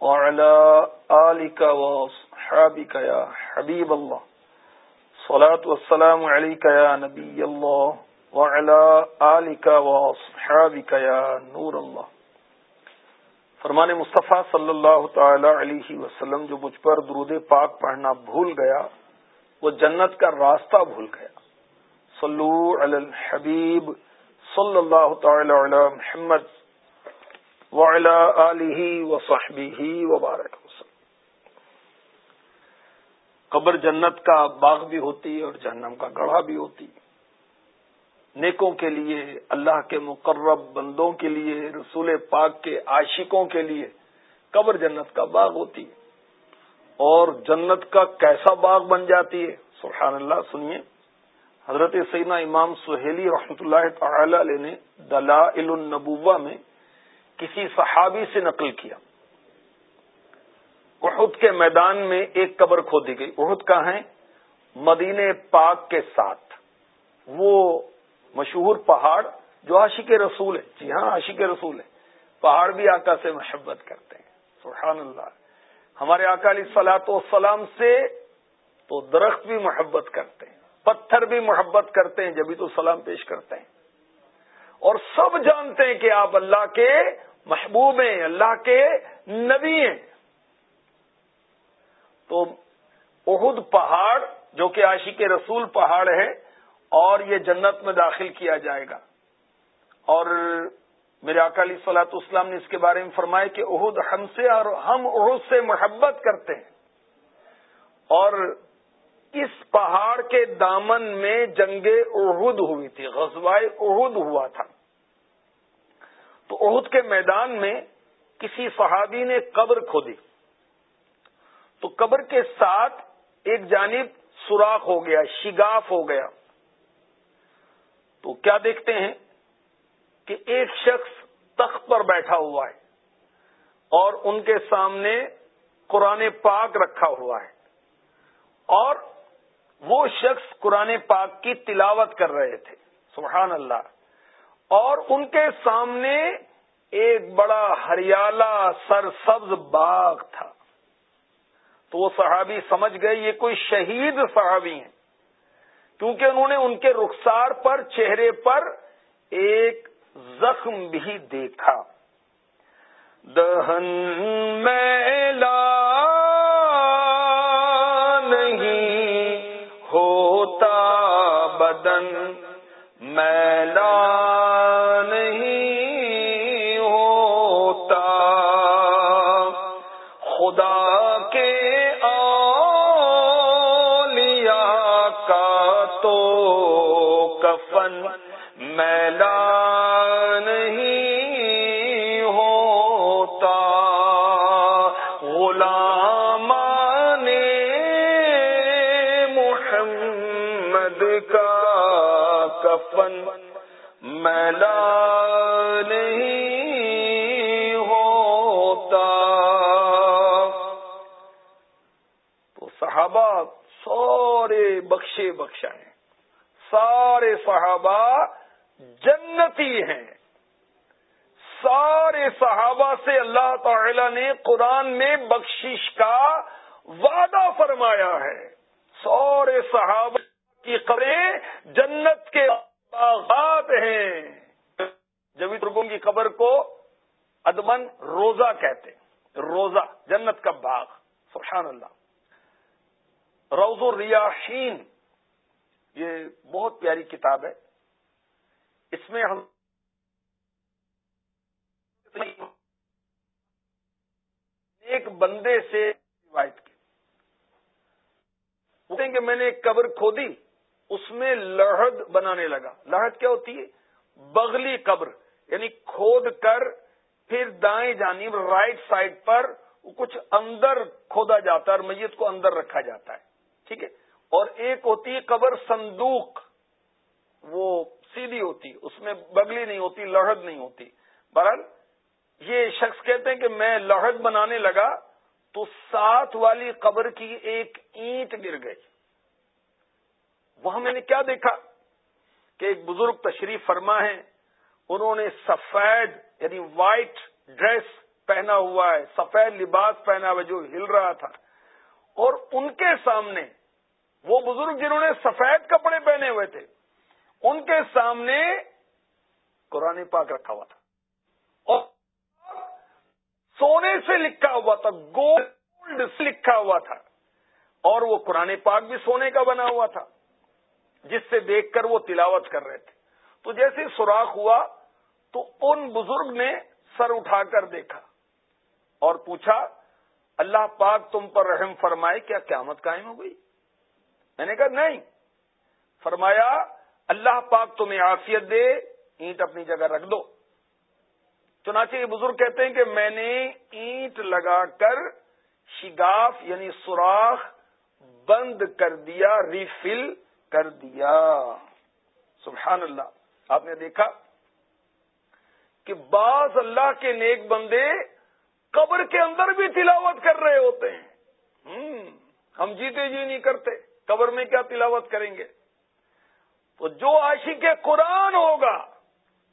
وعلى آلك وصحابك يا حبيب الله. صلاة والسلام عليك يا نبي الله. وعلى آلك وصحابك يا نور الله. فرمان مصطفیٰ صلی اللہ تعالی علیہ وسلم جو مجھ پر درود پاک پڑھنا بھول گیا، وہ جنت کا راستہ بھول گیا. صلو علی الحبیب صلی اللہ تعالی علی محمد وبارک وسلم۔ قبر جنت کا باغ بھی ہوتی اور جہنم کا گڑھا بھی ہوتی۔ نیکوں کے لیے، اللہ کے مقرب بندوں کے لیے، رسول پاک کے عاشقوں کے لیے قبر جنت کا باغ ہوتی۔ اور جنت کا کیسا باغ بن جاتی ہے؟ سبحان اللہ، سنیے۔ حضرت سیدنا امام سہیلی رحمۃ اللہ تعالی علیہ نے دلائل النبوہ میں کسی صحابی سے نقل کیا۔ احد کے میدان میں ایک قبر کھودی گئی۔ احد کا ہے؟ مدینے پاک کے ساتھ۔ وہ مشہور پہاڑ جو عاشق رسول ہے۔ جی ہاں عاشق رسول ہے۔ پہاڑ بھی آقا سے محبت کرتے ہیں۔ سبحان اللہ۔ ہمارے اکالی سلاط و سلام سے تو درخت بھی محبت کرتے ہیں۔ پتھر بھی محبت کرتے ہیں، جبھی تو سلام پیش کرتے ہیں۔ اور سب جانتے ہیں کہ آپ اللہ کے محبوب ہیں، اللہ کے نبی ہیں۔ تو اہد پہاڑ، جو کہ عاشق رسول پہاڑ ہے، اور یہ جنت میں داخل کیا جائے گا۔ اور میرے اکالی سلاط اسلام نے اس کے بارے میں فرمایا کہ عہد ہم سے اور ہم عہد سے محبت کرتے ہیں۔ اور اس پہاڑ کے دامن میں جنگ احد ہوئی تھی غزوائے احد ہوا تھا۔ تو عہد کے میدان میں کسی صحابی نے قبر کھودی۔ تو قبر کے ساتھ ایک جانب سوراخ ہو گیا، شگاف ہو گیا۔ تو کیا دیکھتے ہیں کہ ایک شخص تخت پر بیٹھا ہوا ہے اور ان کے سامنے قرآن پاک رکھا ہوا ہے اور وہ شخص قرآن پاک کی تلاوت کر رہے تھے۔ سبحان اللہ۔ اور ان کے سامنے ایک بڑا ہریالہ سر سبز باغ تھا۔ تو وہ صحابی سمجھ گئے، یہ کوئی شہید صحابی ہیں۔ کیونکہ انہوں نے ان کے رخسار پر، چہرے پر ایک زخم بھی دیکھا۔ دہن میلا خدا کے اولیاء کا تو کفن بخشے بخشا ہے۔ سارے صحابہ جنتی ہیں۔ سارے صحابہ سے اللہ تعالی نے قرآن میں بخشش کا وعدہ فرمایا ہے۔ سارے صحابہ کی قبریں جنت کے باغات ہیں۔ جبھی ترگوں کی قبر کو ادمن روزہ کہتے روزہ، جنت کا باغ۔ سبحان اللہ۔ روز الریاحین۔ یہ بہت پیاری کتاب ہے۔ اس میں ہم ایک بندے سے روایت کی۔ کہ میں نے ایک قبر کھودی، اس میں لہد بنانے لگا۔ لہد کیا ہوتی ہے؟ بغلی قبر یعنی کھود کر پھر دائیں جانب رائٹ سائڈ پر کچھ اندر کھودا جاتا ہے اور میت کو اندر رکھا جاتا ہے۔ ٹھیک ہے؟ اور ایک ہوتی ہے قبر صندوق، وہ سیدھی ہوتی، اس میں بگلی نہیں ہوتی لڑد نہیں ہوتی۔ بہرحال، یہ شخص کہتے ہیں کہ میں لڑد بنانے لگا تو ساتھ والی قبر کی ایک اینٹ گر گئی۔ وہاں میں نے کیا دیکھا کہ ایک بزرگ تشریف فرما ہے، انہوں نے سفید یعنی وائٹ ڈریس پہنا ہوا ہے، سفید لباس پہنا ہوا جو ہل رہا تھا۔ اور ان کے سامنے وہ بزرگ جنہوں نے سفید کپڑے پہنے ہوئے تھے، ان کے سامنے قرآن پاک رکھا ہوا تھا۔ اور سونے سے لکھا ہوا تھا، گولڈ سے لکھا ہوا تھا۔ اور وہ قرآن پاک بھی سونے کا بنا ہوا تھا، جس سے دیکھ کر وہ تلاوت کر رہے تھے۔ تو جیسے سوراخ ہوا، تو ان بزرگ نے سر اٹھا کر دیکھا اور پوچھا، اللہ پاک تم پر رحم فرمائے، کیا قیامت قائم ہو گئی؟ میں نے کہا، نہیں. فرمایا، اللہ پاک تمہیں آفیت دے، اینٹ اپنی جگہ رکھ دو. چنانچہ یہ بزرگ کہتے ہیں کہ میں نے اینٹ لگا کر شگاف یعنی سوراخ بند کر دیا ریفل کر دیا. سبحان اللہ. آپ نے دیکھا کہ بعض اللہ کے نیک بندے قبر کے اندر بھی تلاوت کر رہے ہوتے ہیں. ہم جیتے جی نہیں کرتے. قبر میں کیا تلاوت کریں گے؟ تو جو عاشق قرآن ہوگا،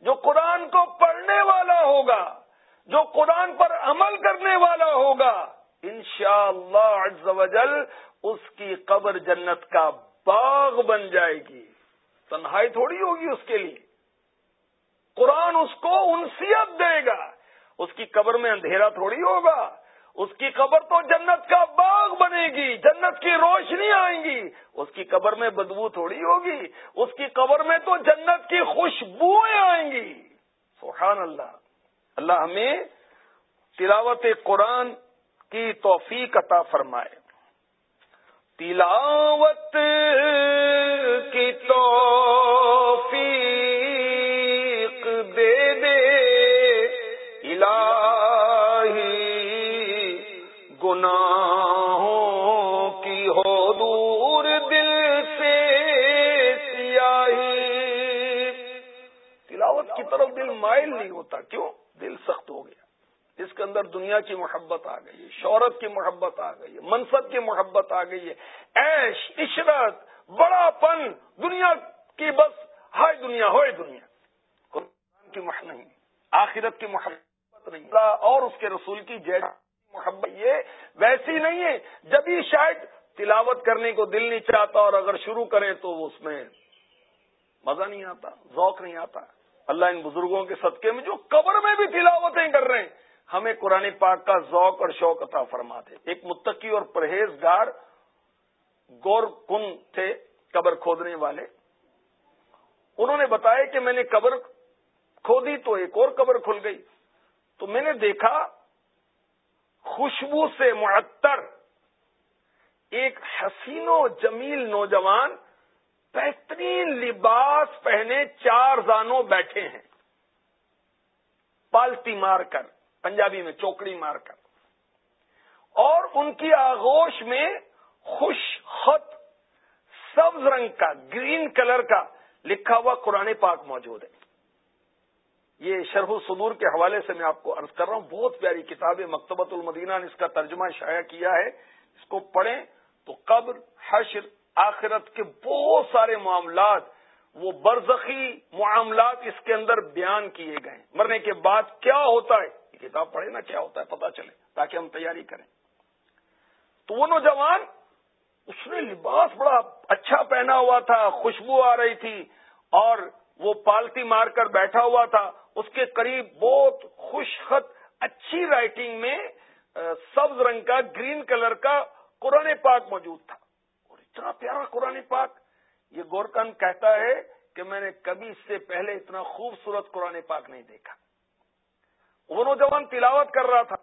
جو قرآن کو پڑھنے والا ہوگا، جو قرآن پر عمل کرنے والا ہوگا، انشاءاللہ شاء اللہ اس کی قبر جنت کا باغ بن جائے گی۔ تنہائی تھوڑی ہوگی اس کے لیے۔ قرآن اس کو انسیت دے گا۔ اس کی قبر میں اندھیرا تھوڑی ہوگا۔ اس کی قبر تو جنت کا باغ بنے گی، جنت کی روشنی آئیں گی۔ اس کی قبر میں بدبو تھوڑی ہوگی، اس کی قبر میں تو جنت کی خوشبوئیں آئیں گی۔ سبحان اللہ۔ اللہ ہمیں تلاوت قرآن کی توفیق عطا فرمائے۔ تلاوت کی توفیق دل مائل نہیں ہوتا کیوں؟ دل سخت ہو گیا۔ اس کے اندر دنیا کی محبت آ گئی ہے، شہرت کی محبت آ گئی ہے، منصب کی محبت آ گئی ہے۔ ایش عشرت بڑا پن دنیا کی بس، ہائے دنیا، ہوئے دنیا۔ قرآن کی محبت نہیں، آخرت کی محبت نہیں۔ اور اس کے رسول کی جیڑ محبت یہ ویسی نہیں ہے۔ جبھی شاید تلاوت کرنے کو دل نہیں چاہتا اور اگر شروع کریں تو اس میں مزہ نہیں آتا، ذوق نہیں آتا۔ اللہ ان بزرگوں کے صدقے میں جو قبر میں بھی تلاوتیں کر رہے ہیں۔ ہمیں قرآن پاک کا ذوق اور شوق عطا فرما دے۔ ایک متقی اور پرہیزگار گور کن تھے قبر کھودنے والے۔ انہوں نے بتایا کہ میں نے قبر کھودی تو ایک اور قبر کھل گئی۔ تو میں نے دیکھا خوشبو سے معطر ایک حسین و جمیل نوجوان بہترین لباس پہنے چار زانوں بیٹھے ہیں۔ پالتی مار کر، پنجابی میں چوکڑی مار کر۔ اور ان کی آغوش میں خوش خط، سبز رنگ کا، گرین کلر کا لکھا ہوا قرآن پاک موجود ہے۔ یہ شرح الصدور کے حوالے سے میں آپ کو عرض کر رہا ہوں، بہت پیاری کتاب ہے مکتبت المدینہ نے اس کا ترجمہ شائع کیا ہے۔ اس کو پڑھیں تو قبر، حشر آخرت کے بہت سارے معاملات، وہ برزخی معاملات اس کے اندر بیان کیے گئے۔ مرنے کے بعد کیا ہوتا ہے؟ یہ کتاب پڑھے نا، کیا ہوتا ہے؟ پتا چلے، تاکہ ہم تیاری کریں۔ تو وہ نوجوان، اس نے لباس بڑا اچھا پہنا ہوا تھا، خوشبو آ رہی تھی، اور وہ پالتی مار کر بیٹھا ہوا تھا۔ اس کے قریب بہت خوش خط، اچھی رائٹنگ میں سبز رنگ کا، گرین کلر کا قرآن پاک موجود تھا۔ اتنا پیارا قرآن پاک، یہ گورکن کہتا ہے کہ میں نے کبھی اس سے پہلے اتنا خوبصورت قرآن پاک نہیں دیکھا۔ وہ نوجوان تلاوت کر رہا تھا۔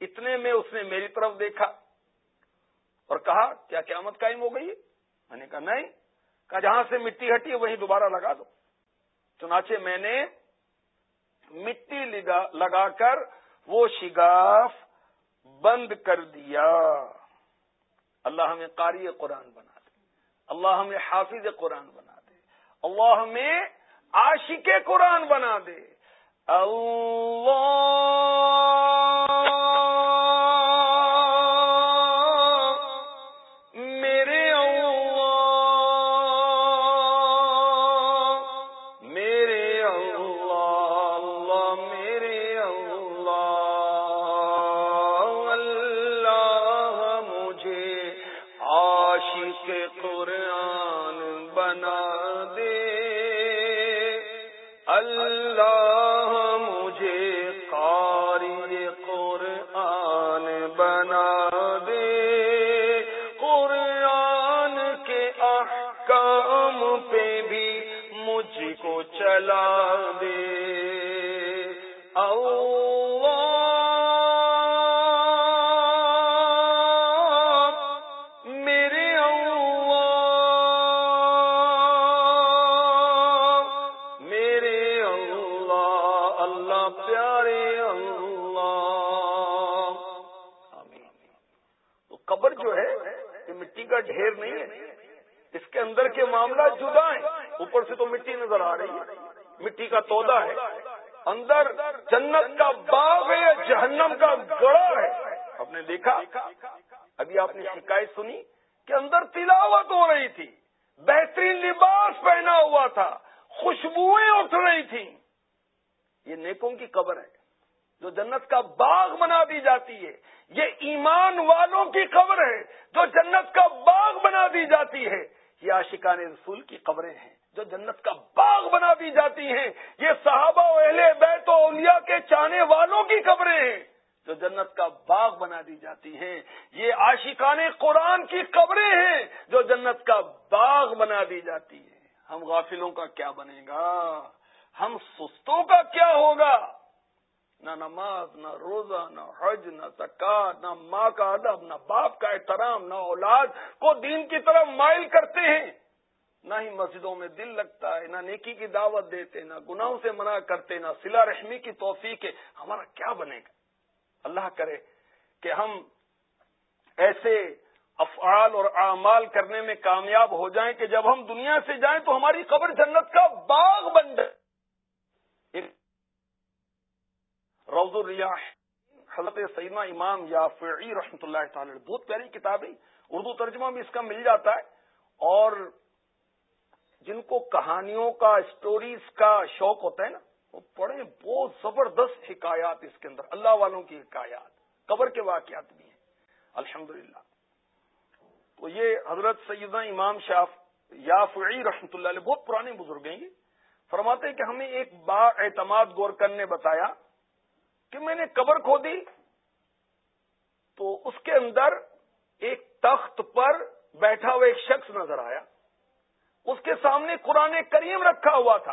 اتنے میں اس نے میری طرف دیکھا اور کہا، کیا قیامت قائم ہو گئی؟ میں نے کہا، نہیں۔ کہا، جہاں سے مٹی ہٹی وہیں دوبارہ لگا دو۔ چنانچہ میں نے مٹی لگا کر وہ شگاف بند کر دیا۔ اللہ ہمیں قاری قرآن بنا دے۔ اللہ ہمیں حافظ قرآن بنا دے۔ اللہ ہمیں عاشق قرآن بنا دے۔ اللہ مٹی کا ڈھیر نہیں ہے۔ اس کے اندر کے معاملہ جدا ہیں۔ اوپر سے تو مٹی نظر آ رہی ہے۔ مٹی کا تودا ہے۔ اندر جنت کا باغ ہے یا جہنم کا گڑا ہے؟ آپ نے دیکھا؟ ابھی آپ نے شکایت سنی کہ اندر تلاوت ہو رہی تھی۔ بہترین لباس پہنا ہوا تھا۔ خوشبوئیں اٹھ رہی تھیں۔ یہ نیکوں کی قبر ہے۔ جو جنت کا باغ بنا دی جاتی ہے۔ یہ ایمان والوں کی قبر ہے جو جنت کا باغ بنا دی جاتی ہے۔ یہ عاشقان رسول کی قبریں ہیں جو جنت کا باغ بنا دی جاتی ہیں۔ یہ صحابہ و اہل بیت و اولیاء کے چاہنے والوں کی قبریں ہیں جو جنت کا باغ بنا دی جاتی ہیں۔ یہ عاشقان قرآن کی قبریں ہیں جو جنت کا باغ بنا دی جاتی ہیں۔ ہم غافلوں کا کیا بنے گا؟ ہم سستوں کا کیا ہوگا؟ نہ نماز، نہ روزہ، نہ حج، نہ زکات، نہ ماں کا ادب، نہ باپ کا احترام، نہ اولاد کو دین کی طرف مائل کرتے ہیں۔ نہ ہی مسجدوں میں دل لگتا ہے، نہ نیکی کی دعوت دیتے، نہ گناہوں سے منع کرتے، نہ سلا رحمی کی توفیق ہے۔ ہمارا کیا بنے گا؟ اللہ کرے کہ ہم ایسے افعال اور اعمال کرنے میں کامیاب ہو جائیں کہ جب ہم دنیا سے جائیں تو ہماری قبر جنت کا باغ بن جائے۔ روز الریاح حضرت سیدنا امام یا فعی رحمۃ اللہ تعالی بہت پیاری کتاب ہے۔ اردو ترجمہ بھی اس کا مل جاتا ہے۔ اور جن کو کہانیوں کا اسٹوریز کا شوق ہوتا ہے نا، وہ پڑھیں بہت زبردست حکایات اس کے اندر، اللہ والوں کی حکایات، قبر کے واقعات بھی ہیں۔ الحمد تو یہ حضرت سیدنا امام شاف یا فعی رحمۃ اللہ علیہ، بہت پرانے بزرگ ہیں یہ۔ فرماتے ہیں کہ ہمیں ایک با اعتماد گور نے بتایا۔ کہ میں نے قبر کھو دی تو اس کے اندر ایک تخت پر بیٹھا ہوا ایک شخص نظر آیا۔ اس کے سامنے قرآن کریم رکھا ہوا تھا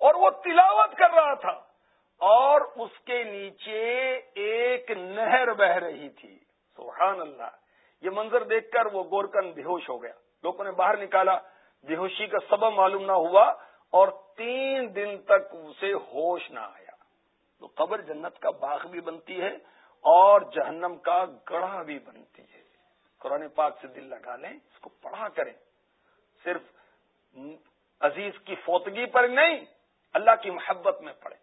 اور وہ تلاوت کر رہا تھا اور اس کے نیچے ایک نہر بہ رہی تھی۔ سبحان اللہ۔ یہ منظر دیکھ کر وہ گورکن بے ہوش ہو گیا۔ لوگوں نے باہر نکالا۔ بے ہوشی کا سبب معلوم نہ ہوا اور تین دن تک اسے ہوش نہ آیا۔ تو قبر جنت کا باغ بھی بنتی ہے اور جہنم کا گڑھا بھی بنتی ہے۔ قرآن پاک سے دل لگا لیں، اس کو پڑھا کریں۔ صرف عزیز کی فوتگی پر نہیں، اللہ کی محبت میں پڑھیں۔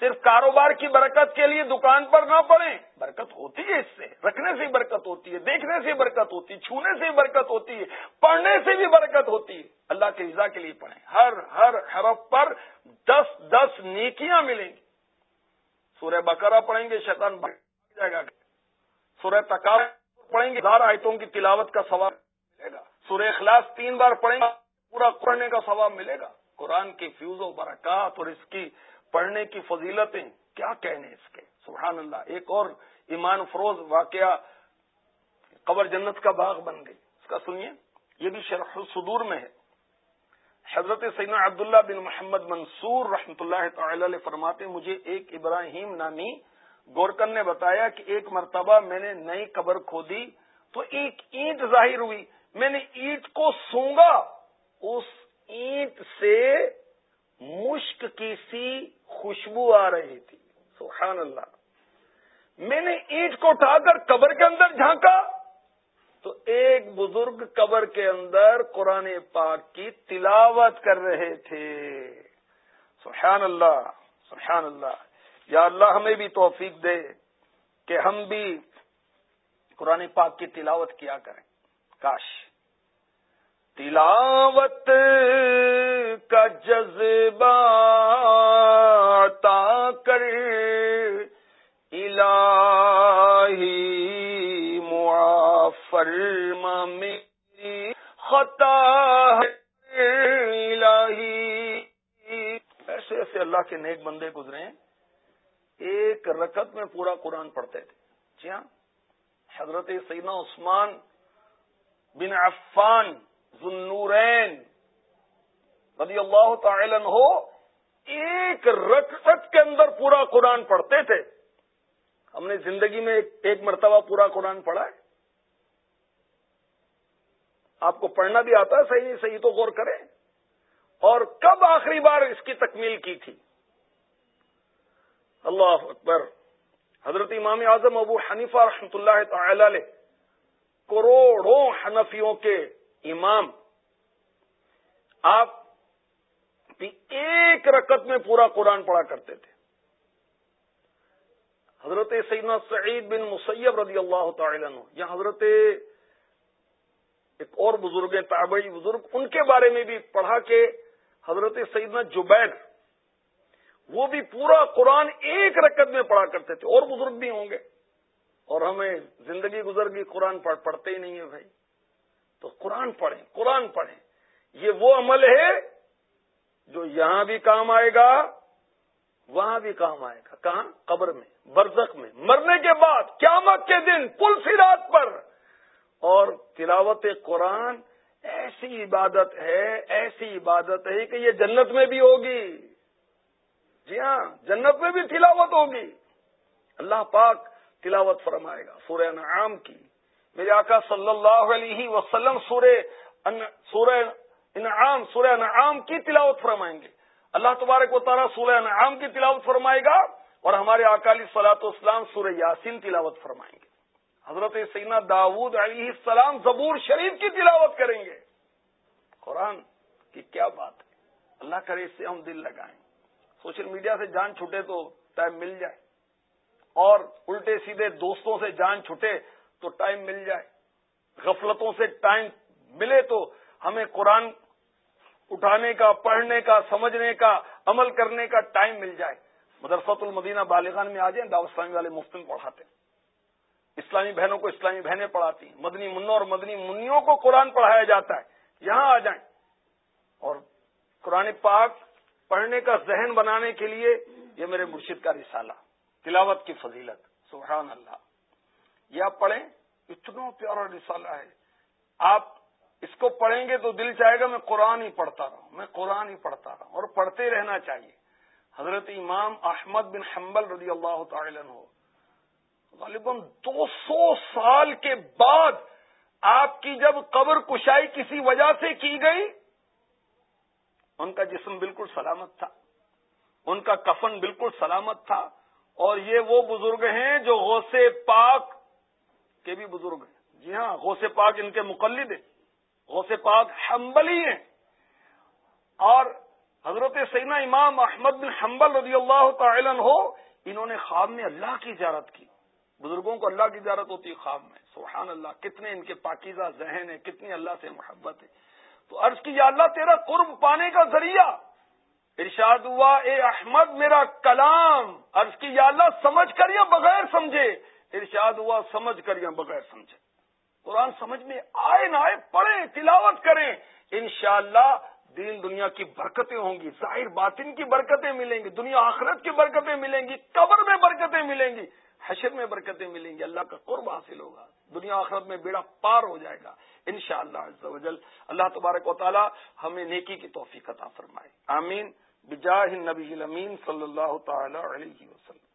صرف کاروبار کی برکت کے لیے دکان پر نہ پڑیں برکت ہوتی ہے اس سے، رکھنے سے برکت ہوتی ہے، دیکھنے سے برکت ہوتی ہے، چھونے سے برکت ہوتی ہے، پڑھنے سے بھی برکت ہوتی ہے۔ اللہ کے رضا کے لیے پڑھیں۔ ہر ہر حرف پر دس دس نیکیاں ملیں گی۔ سورہ بقرہ پڑھیں گے، شیطان جائے گا۔ سورہ تکار پڑھیں گے، ہزار آیتوں کی تلاوت کا ثواب ملے گا۔ سورہ اخلاص تین بار پڑھیں گے، پورا پڑھنے کا ثواب ملے گا۔ قرآن کی فیوز و برکات اور اس کی پڑھنے کی فضیلتیں کیا کہنے اس کے؟ سبحان اللہ، ایک اور ایمان فروز واقعہ قبر جنت کا باغ بن گئی۔ اس کا سنیے، یہ بھی شرح الصدور میں ہے۔ حضرت سیدنا عبداللہ بن محمد منصور رحمۃ اللہ تعالی علیہ فرماتے مجھے ایک ابراہیم نامی گورکن نے بتایا کہ ایک مرتبہ میں نے نئی قبر کھودی تو ایک اینٹ ظاہر ہوئی۔ میں نے اینٹ کو سونگا۔ اس اینٹ سے مشک کی سی خوشبو آ رہی تھی۔ سبحان اللہ۔ میں نے اینٹ کو اٹھا کر قبر کے اندر جھانکا۔ تو ایک بزرگ قبر کے اندر قرآن پاک کی تلاوت کر رہے تھے۔ سبحان اللہ سبحان اللہ۔ یا اللہ ہمیں بھی توفیق دے کہ ہم بھی قرآن پاک کی تلاوت کیا کریں۔ کاش۔ تلاوت کا جذبہ تا کر الہی معافر میری خطا الہی۔ ایسے ایسے اللہ کے نیک بندے گزرے ہیں۔ ایک رکت میں پورا قرآن پڑھتے تھے۔ جی ہاں حضرت سیدنا عثمان بن عفان ذنورین رضی اللہ تعالی ہو ایک رقص کے اندر پورا قرآن پڑھتے تھے۔ ہم نے زندگی میں ایک مرتبہ پورا قرآن پڑھا ہے۔ آپ کو پڑھنا بھی آتا ہے، صحیح صحیح تو غور کریں۔ اور کب آخری بار اس کی تکمیل کی تھی؟ اللہ اکبر۔ حضرت امام اعظم ابو حنیفہ رحمۃ اللہ تعالی علیہ کروڑوں حنفیوں کے امام۔ آپ بھی ایک رکت میں پورا قرآن پڑھا کرتے تھے۔ حضرت سیدنا سعید بن مسیب رضی اللہ تعالی عنہ، یا حضرت ایک اور بزرگ تابعی بزرگ ان کے بارے میں بھی پڑھا کہ حضرت سیدنا جبید وہ بھی پورا قرآن ایک رکت میں پڑھا کرتے تھے اور بزرگ بھی ہوں گے اور ہمیں زندگی گزر گئی، قرآن پڑھتے ہی نہیں ہے بھائی۔ تو قرآن پڑھیں قرآن پڑھیں۔ یہ وہ عمل ہے جو یہاں بھی کام آئے گا، وہاں بھی کام آئے گا۔ کہاں؟ قبر میں، برزخ میں۔ مرنے کے بعد، قیامت کے دن، پل سرات پر اور تلاوت قرآن ایسی عبادت ہے، ایسی عبادت ہے کہ یہ جنت میں بھی ہوگی۔ جی ہاں جنت میں بھی تلاوت ہوگی۔ اللہ پاک تلاوت فرمائے گا سورہ نعام کی۔ میرے آقا صلی اللہ علیہ وسلم سورہ سورہ انعام، سورہ نعام کی تلاوت فرمائیں گے۔ اللہ تبارک و تعالیٰ سورہ انعام کی تلاوت فرمائے گا اور ہمارے اکالی سلاط اسلام سورہ یاسین تلاوت فرمائیں گے۔ حضرت سینا داود علیہ السلام زبور شریف کی تلاوت کریں گے۔ قرآن کی کیا بات ہے؟ اللہ کرے اس سے ہم دل لگائیں۔ سوشل میڈیا سے جان چھوٹے تو ٹائم مل جائے۔ اور الٹے سیدھے دوستوں سے جان چھٹے تو ٹائم مل جائے۔ غفلتوں سے ٹائم ملے تو ہمیں قرآن اٹھانے کا، پڑھنے کا، سمجھنے کا، عمل کرنے کا ٹائم مل جائے۔ مدرسۃ المدینہ بالغان میں آ جائیں داوسلامی والے مفت پڑھاتے ہیں۔ اسلامی بہنوں کو اسلامی بہنیں پڑھاتی ہیں۔ مدنی منوں اور مدنی منوں کو قرآن پڑھایا جاتا ہے۔ یہاں آ جائیں۔ اور قرآن پاک پڑھنے کا ذہن بنانے کے لیے یہ میرے مرشد کا رسالہ، تلاوت کی فضیلت۔ سبحان اللہ۔ یہ آپ پڑھیں، اتنا پیارا رسالہ ہے۔ آپ اس کو پڑھیں گے تو دل چاہے گا میں قرآن ہی پڑھتا رہا میں قرآن ہی پڑھتا رہا اور پڑھتے رہنا چاہیے۔ حضرت امام احمد بن حنبل رضی اللہ تعالی ہو غالباً دو سو سال کے بعد آپ کی جب قبر کشائی کسی وجہ سے کی گئی، ان کا جسم بالکل سلامت تھا، ان کا کفن بالکل سلامت تھا، اور یہ وہ بزرگ ہیں جو غوث پاک کے بھی بزرگ ہیں۔ جی ہاں غوث پاک ان کے مقلد ہیں۔ غوث پاک حنبلی ہیں۔ اور حضرت سینا امام احمد بن حنبل رضی اللہ تعالی ہو انہوں نے خواب میں اللہ کی اجارت کی۔ بزرگوں کو اللہ کی اجارت ہوتی ہے خواب میں۔ سبحان اللہ، کتنے ان کے پاکیزہ ذہن ہے کتنی اللہ سے محبت ہے۔ تو عرض کی یا اللہ تیرا قرب پانے کا ذریعہ۔ ارشاد ہوا، اے احمد، میرا کلام۔ عرض کی یا اللہ سمجھ کر یا بغیر سمجھے؟ ارشاد ہوا، سمجھ کر یا بغیر سمجھے۔ قرآن سمجھ میں آئے نہ آئے، پڑھیں، تلاوت کریں۔ انشاءاللہ، دین دنیا کی برکتیں ہوں گی۔ ظاہر باطن کی برکتیں ملیں گی، دنیا آخرت کی برکتیں ملیں گی، قبر میں برکتیں ملیں گی۔ حشر میں برکتیں ملیں گی، اللہ کا قرب حاصل ہوگا، دنیا آخرت میں بیڑا پار ہو جائے گا ان شاء اللہ اللہ تبارک و تعالی ہمیں نیکی کی توفیق عطا فرمائے۔ آمین۔ بجاہ نبی صلی اللہ تعالی علیہ وسلم۔